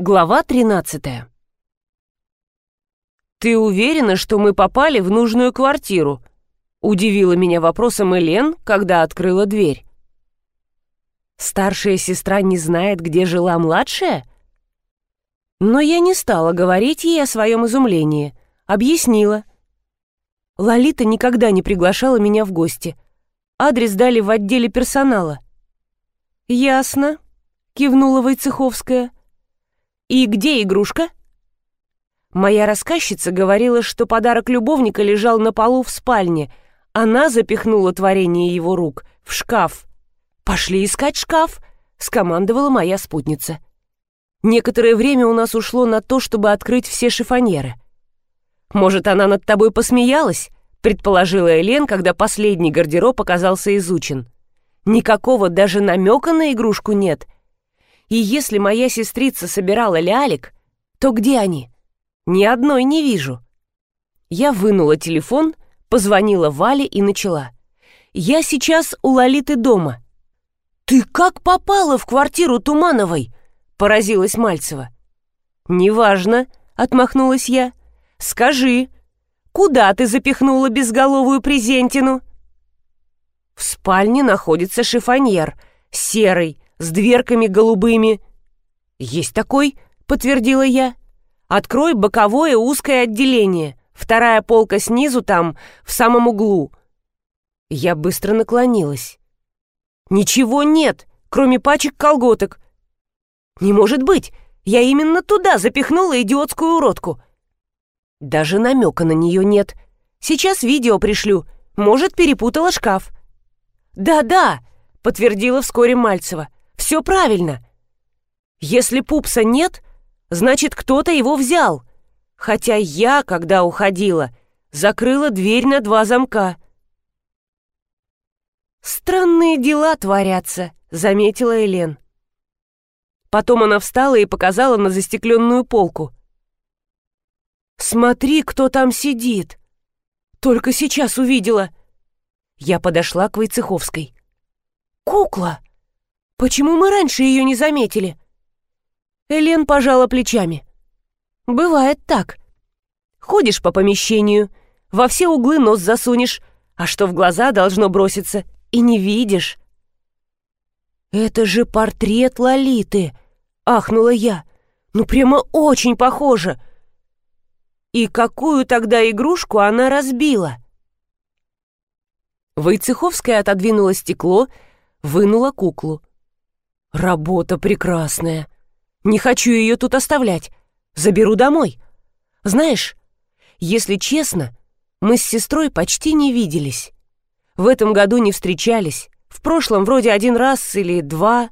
Глава 13 «Ты уверена, что мы попали в нужную квартиру?» Удивила меня вопросом Элен, когда открыла дверь. «Старшая сестра не знает, где жила младшая?» Но я не стала говорить ей о своем изумлении. Объяснила. Лолита никогда не приглашала меня в гости. Адрес дали в отделе персонала. «Ясно», — кивнула Войцеховская. «И где игрушка?» Моя рассказчица говорила, что подарок любовника лежал на полу в спальне. Она запихнула творение его рук в шкаф. «Пошли искать шкаф», — скомандовала моя спутница. Некоторое время у нас ушло на то, чтобы открыть все шифоньеры. «Может, она над тобой посмеялась?» — предположила Элен, когда последний гардероб оказался изучен. «Никакого даже намека на игрушку нет», — и если моя сестрица собирала лялек, то где они? Ни одной не вижу. Я вынула телефон, позвонила Вале и начала. «Я сейчас у Лолиты дома». «Ты как попала в квартиру Тумановой?» — поразилась Мальцева. «Неважно», — отмахнулась я. «Скажи, куда ты запихнула безголовую презентину?» В спальне находится шифоньер, серый, с дверками голубыми». «Есть такой», — подтвердила я. «Открой боковое узкое отделение. Вторая полка снизу там, в самом углу». Я быстро наклонилась. «Ничего нет, кроме пачек колготок». «Не может быть! Я именно туда запихнула идиотскую уродку». Даже намека на нее нет. Сейчас видео пришлю. Может, перепутала шкаф. «Да-да», — подтвердила вскоре Мальцева. Все правильно. Если пупса нет, значит, кто-то его взял. Хотя я, когда уходила, закрыла дверь на два замка. «Странные дела творятся», — заметила Элен. Потом она встала и показала на застекленную полку. «Смотри, кто там сидит!» «Только сейчас увидела!» Я подошла к Войцеховской. «Кукла!» Почему мы раньше ее не заметили?» Элен пожала плечами. «Бывает так. Ходишь по помещению, во все углы нос засунешь, а что в глаза должно броситься, и не видишь». «Это же портрет Лолиты!» — ахнула я. «Ну прямо очень похоже!» «И какую тогда игрушку она разбила?» Войцеховская отодвинула стекло, вынула куклу. Работа прекрасная. Не хочу ее тут оставлять. Заберу домой. Знаешь, если честно, мы с сестрой почти не виделись. В этом году не встречались. В прошлом вроде один раз или два.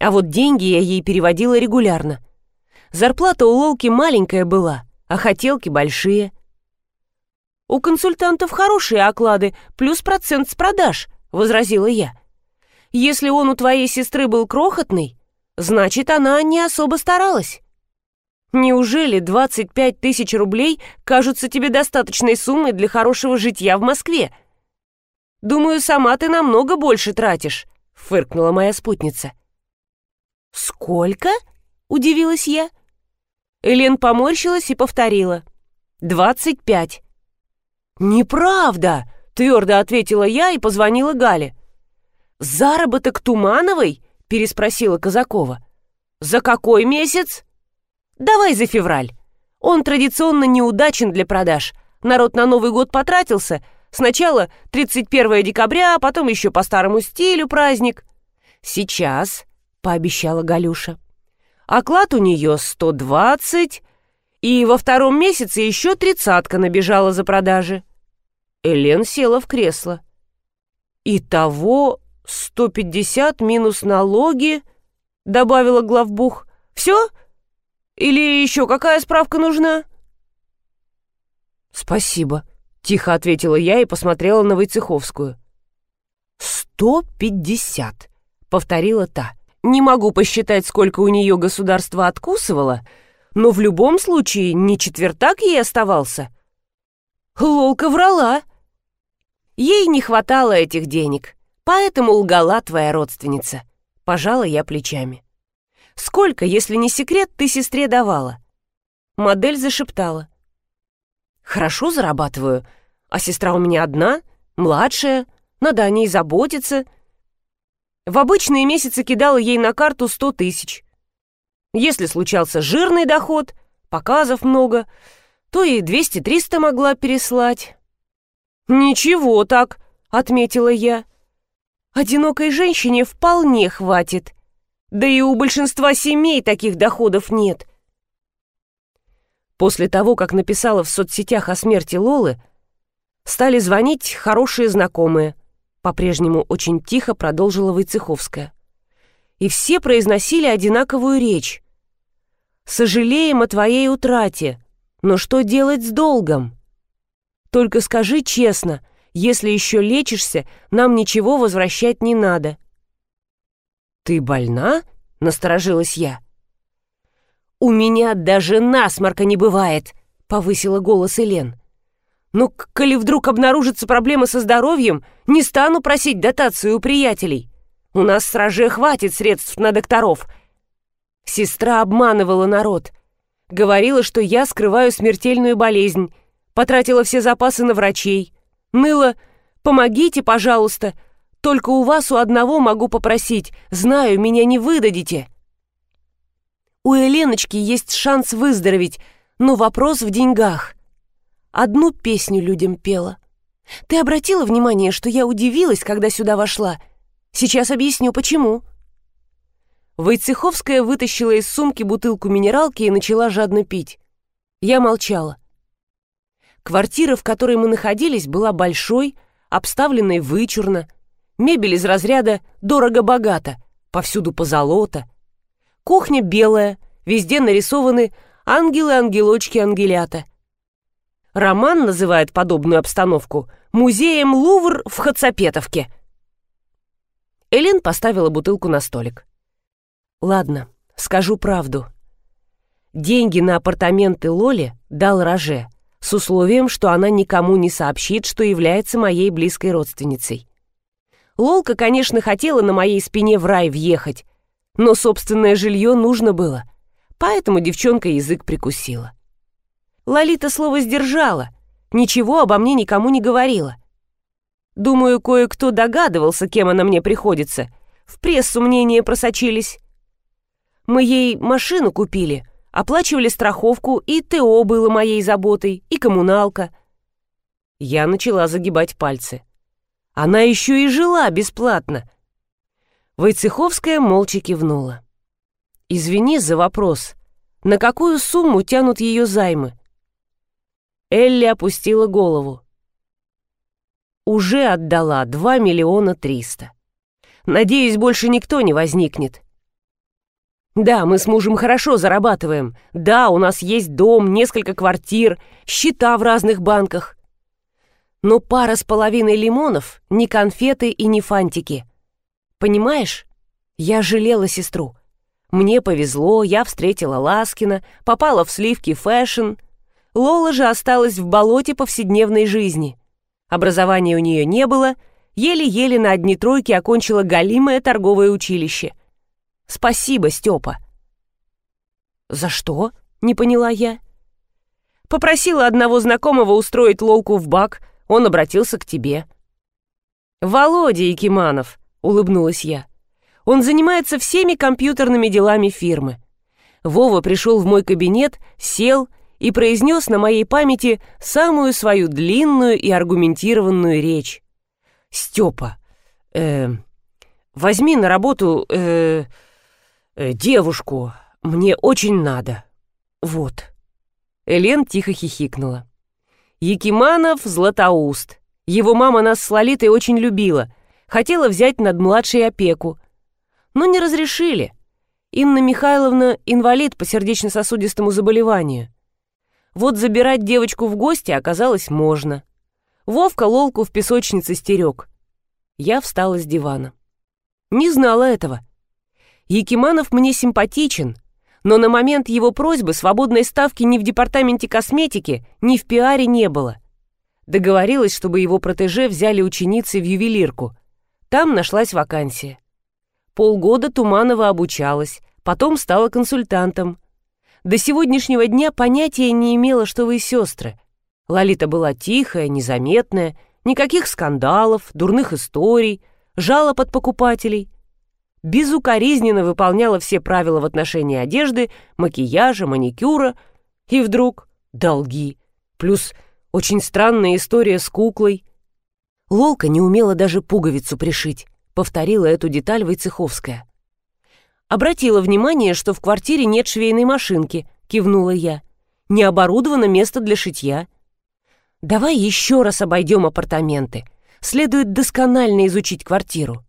А вот деньги я ей переводила регулярно. Зарплата у Лолки маленькая была, а хотелки большие. «У консультантов хорошие оклады, плюс процент с продаж», — возразила я. Если он у твоей сестры был крохотный, значит, она не особо старалась. Неужели 25 тысяч рублей кажутся тебе достаточной суммой для хорошего житья в Москве? Думаю, сама ты намного больше тратишь, фыркнула моя спутница. Сколько? Удивилась я. Элен поморщилась и повторила. «Двадцать пять». «Неправда!» — твердо ответила я и позвонила Гале. «Заработок Тумановой?» — переспросила Казакова. «За какой месяц?» «Давай за февраль. Он традиционно неудачен для продаж. Народ на Новый год потратился. Сначала 31 декабря, а потом еще по старому стилю праздник». «Сейчас», — пообещала Галюша. «Оклад у нее 120, и во втором месяце еще тридцатка набежала за продажи». Элен села в кресло. «Итого 150 минус налоги», — добавила главбух. «Все? Или еще какая справка нужна?» «Спасибо», — тихо ответила я и посмотрела на Войцеховскую. «Сто пятьдесят», — повторила та. «Не могу посчитать, сколько у нее государство откусывало, но в любом случае не четвертак ей оставался». Лолка врала. Ей не хватало этих денег. Поэтому лгала твоя родственница. Пожала я плечами. Сколько, если не секрет, ты сестре давала?» Модель зашептала. «Хорошо зарабатываю, а сестра у меня одна, младшая, надо о ней заботиться». В обычные месяцы кидала ей на карту сто тысяч. Если случался жирный доход, показов много, то и 200-300 могла переслать. «Ничего так», — отметила я. «Одинокой женщине вполне хватит. Да и у большинства семей таких доходов нет». После того, как написала в соцсетях о смерти Лолы, стали звонить хорошие знакомые. По-прежнему очень тихо продолжила Войцеховская. И все произносили одинаковую речь. «Сожалеем о твоей утрате, но что делать с долгом?» Только скажи честно, если еще лечишься, нам ничего возвращать не надо». «Ты больна?» — насторожилась я. «У меня даже насморка не бывает», — повысила голос Элен. «Ну, коли вдруг обнаружится проблема со здоровьем, не стану просить дотацию у приятелей. У нас с Роже хватит средств на докторов». Сестра обманывала народ. Говорила, что я скрываю смертельную болезнь, Потратила все запасы на врачей. Ныла «Помогите, пожалуйста. Только у вас у одного могу попросить. Знаю, меня не выдадите». У Еленочки есть шанс выздороветь, но вопрос в деньгах. Одну песню людям пела. Ты обратила внимание, что я удивилась, когда сюда вошла? Сейчас объясню, почему. Войцеховская вытащила из сумки бутылку минералки и начала жадно пить. Я молчала. Квартира, в которой мы находились, была большой, обставленной вычурно. Мебель из разряда «дорого-богато», повсюду позолота. Кухня белая, везде нарисованы ангелы-ангелочки-ангелята. Роман называет подобную обстановку музеем Лувр в Хацапетовке. Элен поставила бутылку на столик. «Ладно, скажу правду. Деньги на апартаменты Лоли дал Роже с условием, что она никому не сообщит, что является моей близкой родственницей. Лолка, конечно, хотела на моей спине в рай въехать, но собственное жилье нужно было, поэтому девчонка язык прикусила. Лолита слово сдержала, ничего обо мне никому не говорила. Думаю, кое-кто догадывался, кем она мне приходится. В прессу мнения просочились. Мы ей машину купили, Оплачивали страховку, и ТО было моей заботой, и коммуналка. Я начала загибать пальцы. Она еще и жила бесплатно. Войцеховская молча кивнула. «Извини за вопрос. На какую сумму тянут ее займы?» Элли опустила голову. «Уже отдала 2 миллиона триста. Надеюсь, больше никто не возникнет. Да, мы с мужем хорошо зарабатываем. Да, у нас есть дом, несколько квартир, счета в разных банках. Но пара с половиной лимонов — не конфеты и не фантики. Понимаешь? Я жалела сестру. Мне повезло, я встретила Ласкина, попала в сливки фэшн. Лола же осталась в болоте повседневной жизни. Образования у нее не было, еле-еле на одни тройки окончила галимое торговое училище. Спасибо, Степа. За что? Не поняла я. Попросила одного знакомого устроить лолку в бак, он обратился к тебе. Володя Якиманов, улыбнулась я. Он занимается всеми компьютерными делами фирмы. Вова пришел в мой кабинет, сел и произнес на моей памяти самую свою длинную и аргументированную речь. «Степа, э, возьми на работу, Э, девушку. Мне очень надо. Вот». Элен тихо хихикнула. Якиманов — Златоуст. Его мама нас с Лолитой очень любила. Хотела взять над младшей опеку. Но не разрешили. Инна Михайловна — инвалид по сердечно-сосудистому заболеванию. Вот забирать девочку в гости оказалось можно. Вовка лолку в песочнице стерег. Я встала с дивана. Не знала этого. Якиманов мне симпатичен, но на момент его просьбы свободной ставки ни в департаменте косметики, ни в пиаре не было. Договорилась, чтобы его протеже взяли ученицы в ювелирку. Там нашлась вакансия. Полгода Туманова обучалась, потом стала консультантом. До сегодняшнего дня понятия не имела, что вы сестры. Лолита была тихая, незаметная, никаких скандалов, дурных историй, жалоб от покупателей. Безукоризненно выполняла все правила в отношении одежды, макияжа, маникюра. И вдруг долги. Плюс очень странная история с куклой. Лолка не умела даже пуговицу пришить, повторила эту деталь Войцеховская. Обратила внимание, что в квартире нет швейной машинки, кивнула я. Не оборудовано место для шитья. Давай еще раз обойдем апартаменты. Следует досконально изучить квартиру.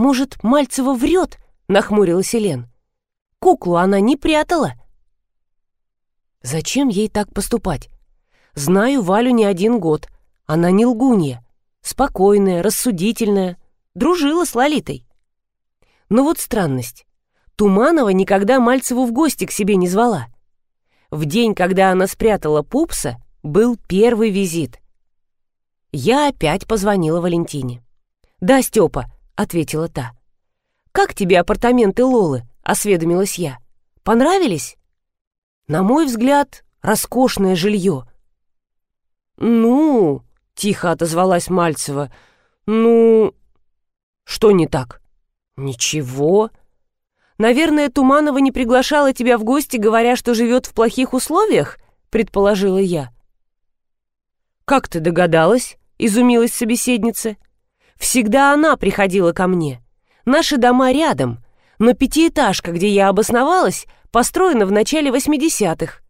Может, Мальцева врет? Нахмурилась Елен. Куклу она не прятала. Зачем ей так поступать? Знаю Валю не один год. Она не лгунья. Спокойная, рассудительная. Дружила с Лолитой. Но вот странность. Туманова никогда Мальцеву в гости к себе не звала. В день, когда она спрятала пупса, был первый визит. Я опять позвонила Валентине. «Да, Степа», — ответила та. «Как тебе апартаменты Лолы?» — осведомилась я. «Понравились?» «На мой взгляд, роскошное жилье. «Ну...» — тихо отозвалась Мальцева. «Ну...» «Что не так?» «Ничего...» «Наверное, Туманова не приглашала тебя в гости, говоря, что живет в плохих условиях?» — предположила я. «Как ты догадалась?» — изумилась собеседница. «Всегда она приходила ко мне. Наши дома рядом, но пятиэтажка, где я обосновалась, построена в начале 80-х.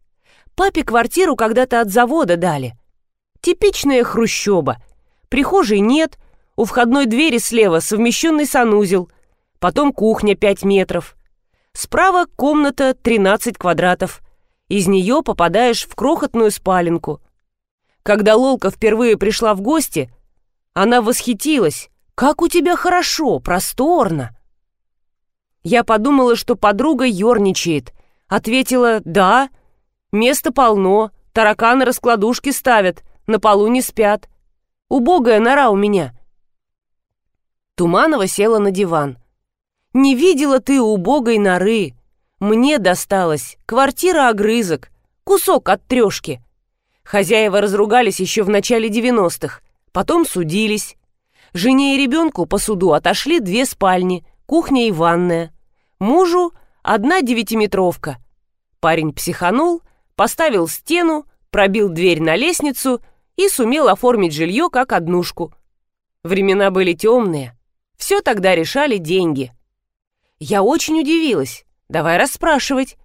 Папе квартиру когда-то от завода дали. Типичная хрущоба. Прихожей нет, у входной двери слева совмещенный санузел, потом кухня 5 метров. Справа комната 13 квадратов. Из нее попадаешь в крохотную спаленку. Когда Лолка впервые пришла в гости, она восхитилась. «Как у тебя хорошо, просторно!» Я подумала, что подруга ерничает. Ответила «Да, места полно, тараканы раскладушки ставят, на полу не спят. Убогая нора у меня». Туманова села на диван. «Не видела ты убогой норы. Мне досталась квартира-огрызок, кусок от трешки. Хозяева разругались еще в начале девяностых, потом судились. Жене и ребенку по суду отошли две спальни, кухня и ванная. Мужу одна девятиметровка. Парень психанул, поставил стену, пробил дверь на лестницу и сумел оформить жилье как однушку. Времена были темные. Все тогда решали деньги. Я очень удивилась. Давай расспрашивать.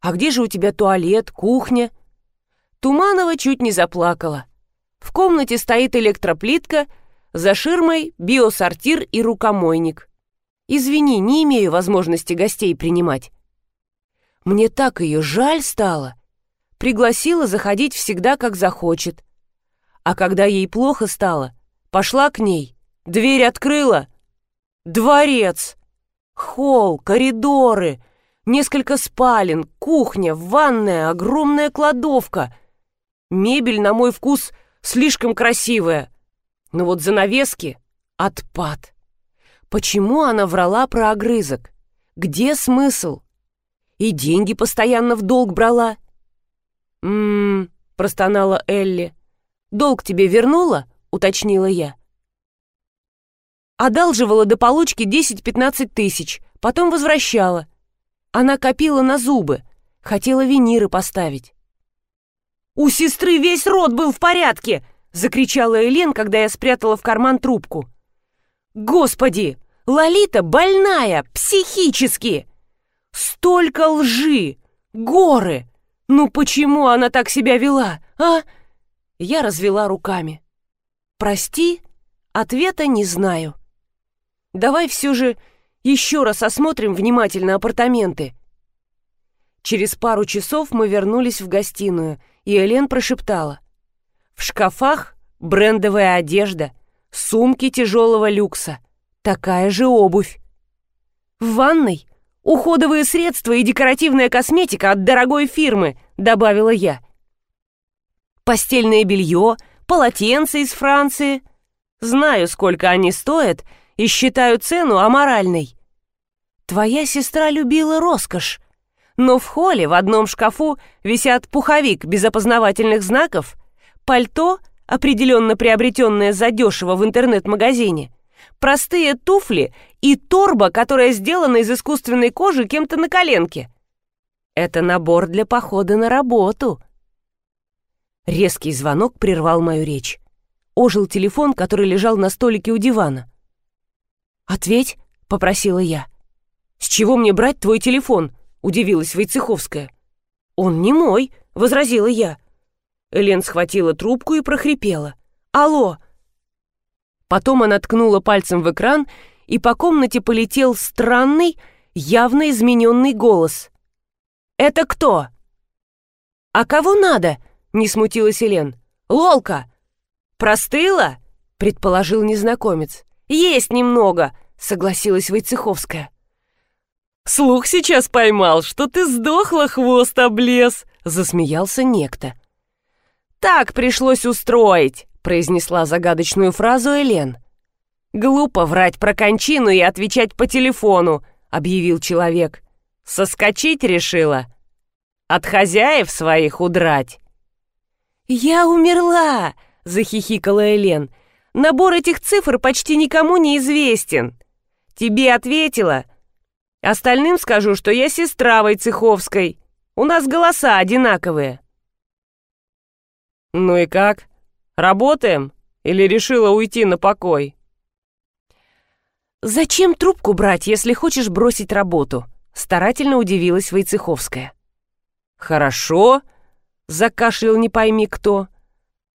А где же у тебя туалет, кухня? Туманова чуть не заплакала. В комнате стоит электроплитка, за ширмой биосортир и рукомойник. Извини, не имею возможности гостей принимать. Мне так ее жаль стало. Пригласила заходить всегда, как захочет. А когда ей плохо стало, пошла к ней, дверь открыла. Дворец! Холл, коридоры, несколько спален, кухня, ванная, огромная кладовка. Мебель, на мой вкус, слишком красивая. Но вот занавески — отпад. Почему она врала про огрызок? Где смысл? И деньги постоянно в долг брала. «М-м-м», простонала Элли. «Долг тебе вернула?» — уточнила я. Одалживала до получки 10-15 тысяч, потом возвращала. Она копила на зубы, хотела виниры поставить. «У сестры весь рот был в порядке!» — закричала Элен, когда я спрятала в карман трубку. «Господи! Лолита больная, психически! Столько лжи! Горы! Ну почему она так себя вела, а?» Я развела руками. «Прости, ответа не знаю. Давай все же еще раз осмотрим внимательно апартаменты». Через пару часов мы вернулись в гостиную, и Элен прошептала. «В шкафах брендовая одежда, сумки тяжелого люкса, такая же обувь. В ванной уходовые средства и декоративная косметика от дорогой фирмы», добавила я постельное белье, полотенца из Франции. Знаю, сколько они стоят, и считаю цену аморальной. Твоя сестра любила роскошь, но в холле в одном шкафу висят пуховик без опознавательных знаков, пальто, определенно приобретенное задешево в интернет-магазине, простые туфли и торба, которая сделана из искусственной кожи кем-то на коленке. Это набор для похода на работу. Резкий звонок прервал мою речь. Ожил телефон, который лежал на столике у дивана. «Ответь», — попросила я. «С чего мне брать твой телефон?» — удивилась Войцеховская. «Он не мой», — возразила я. Элен схватила трубку и прохрипела. «Алло!» Потом она ткнула пальцем в экран, и по комнате полетел странный, явно измененный голос. «Это кто?» «А кого надо?» — не смутилась Элен. «Лолка!» «Простыла?» — предположил незнакомец. «Есть немного», — согласилась Войцеховская. «Слух сейчас поймал, что ты сдохла, хвост облез!» — засмеялся некто. «Так пришлось устроить», — произнесла загадочную фразу Элен. «Глупо врать про кончину и отвечать по телефону», — объявил человек. «Соскочить решила? От хозяев своих удрать?» «Я умерла!» — захихикала Элен. «Набор этих цифр почти никому не известен. Тебе ответила, Остальным скажу, что я сестра Войцеховской. У нас голоса одинаковые». «Ну и как? Работаем? Или решила уйти на покой?» «Зачем трубку брать, если хочешь бросить работу?» Старательно удивилась Войцеховская. «Хорошо», — закашлял не пойми кто.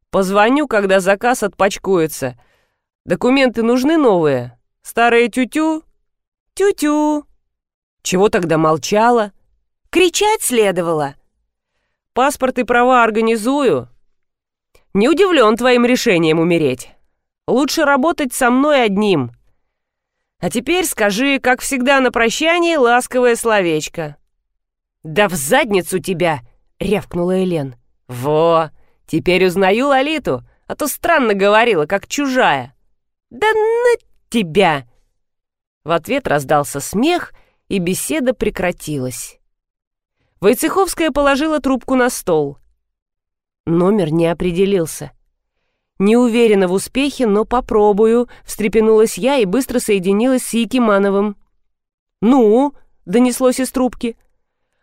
«Позвоню, когда заказ отпочкуется. Документы нужны новые? Старые тю-тю?» «Тю-тю», чего тогда молчала? Кричать следовало. Паспорт и права организую. Не удивлен твоим решением умереть. Лучше работать со мной одним. А теперь скажи, как всегда на прощание, ласковое словечко. «Да в задницу тебя!» — рявкнула Элен. «Во! Теперь узнаю Лолиту, а то странно говорила, как чужая». «Да на тебя!» В ответ раздался смех — и беседа прекратилась. Войцеховская положила трубку на стол. Номер не определился. Не уверена в успехе, но попробую, встрепенулась я и быстро соединилась с Якимановым. «Ну?» — донеслось из трубки.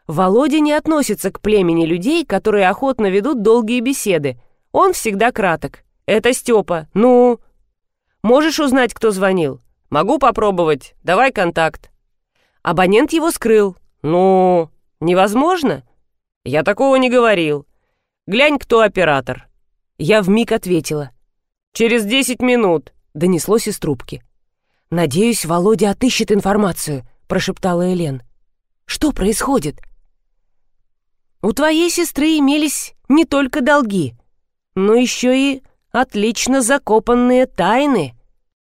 Володя не относится к племени людей, которые охотно ведут долгие беседы. Он всегда краток. «Это Степа. Ну?» «Можешь узнать, кто звонил?» «Могу попробовать. Давай контакт». Абонент его скрыл. Ну, невозможно? Я такого не говорил. Глянь, кто оператор. Я вмиг ответила. Через десять минут, донеслось из трубки. Надеюсь, Володя отыщет информацию, прошептала Элен. Что происходит? У твоей сестры имелись не только долги, но еще и отлично закопанные тайны —